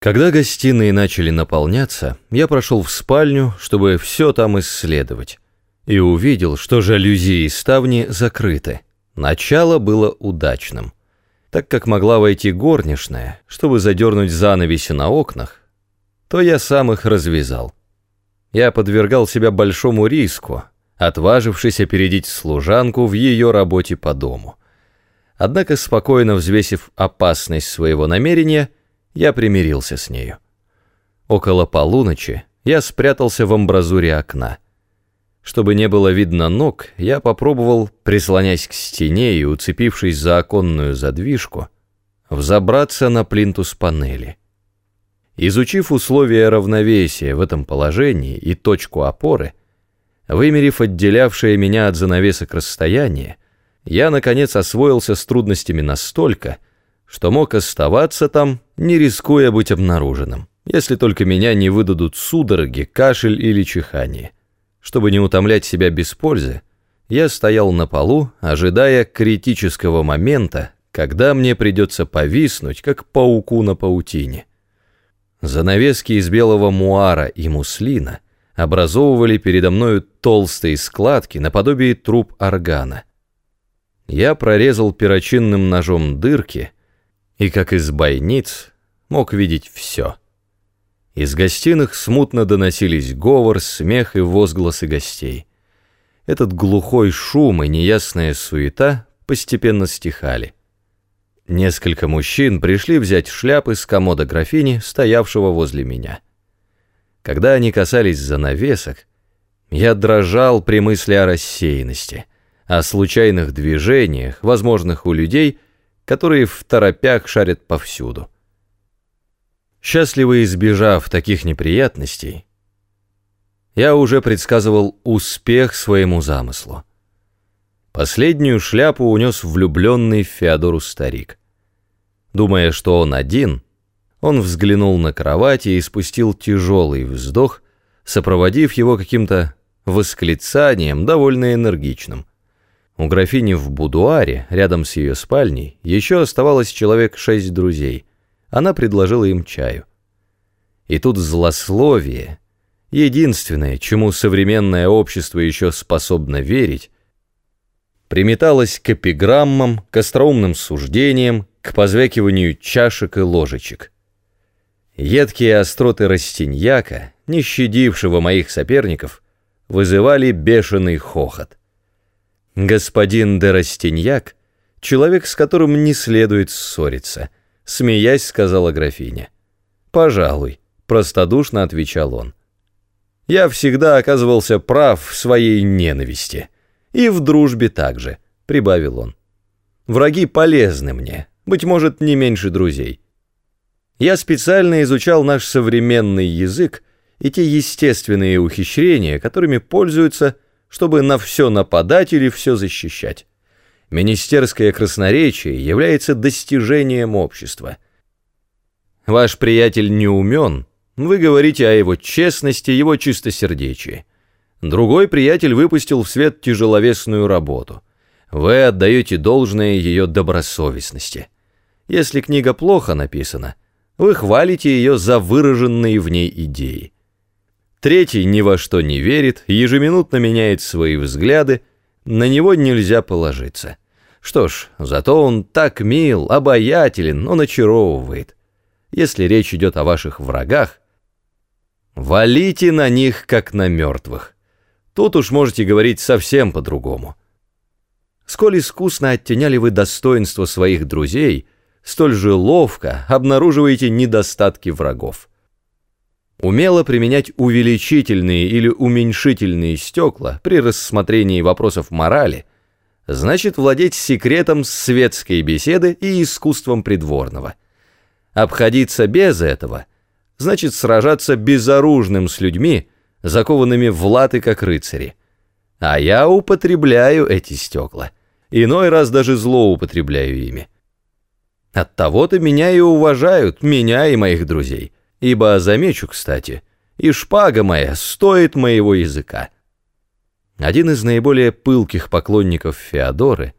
Когда гостиные начали наполняться, я прошел в спальню, чтобы все там исследовать, и увидел, что жалюзи и ставни закрыты. Начало было удачным. Так как могла войти горничная, чтобы задернуть занавеси на окнах, то я сам их развязал. Я подвергал себя большому риску, отважившись опередить служанку в ее работе по дому. Однако, спокойно взвесив опасность своего намерения, я примирился с нею. Около полуночи я спрятался в амбразуре окна. Чтобы не было видно ног, я попробовал, прислонясь к стене и уцепившись за оконную задвижку, взобраться на плинтус панели. Изучив условия равновесия в этом положении и точку опоры, вымерив отделявшее меня от занавесок расстояние, я, наконец, освоился с трудностями настолько, что мог оставаться там, не рискуя быть обнаруженным, если только меня не выдадут судороги, кашель или чихание. Чтобы не утомлять себя без пользы, я стоял на полу, ожидая критического момента, когда мне придется повиснуть, как пауку на паутине. Занавески из белого муара и муслина образовывали передо мною толстые складки наподобие труб органа. Я прорезал перочинным ножом дырки, и, как из бойниц, мог видеть все. Из гостиных смутно доносились говор, смех и возгласы гостей. Этот глухой шум и неясная суета постепенно стихали. Несколько мужчин пришли взять шляпы с комода графини, стоявшего возле меня. Когда они касались занавесок, я дрожал при мысли о рассеянности, о случайных движениях, возможных у людей — которые в торопях шарят повсюду. Счастливо избежав таких неприятностей, я уже предсказывал успех своему замыслу. Последнюю шляпу унес влюбленный в Феодору старик. Думая, что он один, он взглянул на кровать и испустил тяжелый вздох, сопроводив его каким-то восклицанием, довольно энергичным. У графини в будуаре, рядом с ее спальней, еще оставалось человек шесть друзей. Она предложила им чаю. И тут злословие, единственное, чему современное общество еще способно верить, приметалось к эпиграммам, к остроумным суждениям, к позвякиванию чашек и ложечек. Едкие остроты Растиньяка, не щадившего моих соперников, вызывали бешеный хохот. Господин де Растиньяк — человек, с которым не следует ссориться, смеясь, сказала графиня. «Пожалуй», — простодушно отвечал он. «Я всегда оказывался прав в своей ненависти. И в дружбе также», — прибавил он. «Враги полезны мне, быть может, не меньше друзей. Я специально изучал наш современный язык и те естественные ухищрения, которыми пользуются чтобы на все нападать или все защищать. Министерское красноречие является достижением общества. Ваш приятель не умен, вы говорите о его честности, его чистосердечии. Другой приятель выпустил в свет тяжеловесную работу. Вы отдаете должное ее добросовестности. Если книга плохо написана, вы хвалите ее за выраженные в ней идеи. Третий ни во что не верит, ежеминутно меняет свои взгляды, на него нельзя положиться. Что ж, зато он так мил, обаятелен, он очаровывает. Если речь идет о ваших врагах, валите на них, как на мертвых. Тут уж можете говорить совсем по-другому. Сколь искусно оттеняли вы достоинство своих друзей, столь же ловко обнаруживаете недостатки врагов. Умело применять увеличительные или уменьшительные стекла при рассмотрении вопросов морали значит владеть секретом светской беседы и искусством придворного. Обходиться без этого значит сражаться безоружным с людьми, закованными в латы как рыцари. А я употребляю эти стекла, иной раз даже злоупотребляю ими. Оттого-то меня и уважают, меня и моих друзей ибо, замечу, кстати, и шпага моя стоит моего языка. Один из наиболее пылких поклонников Феодоры,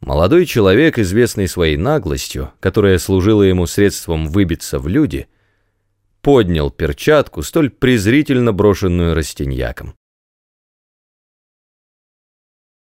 молодой человек, известный своей наглостью, которая служила ему средством выбиться в люди, поднял перчатку, столь презрительно брошенную растиньяком.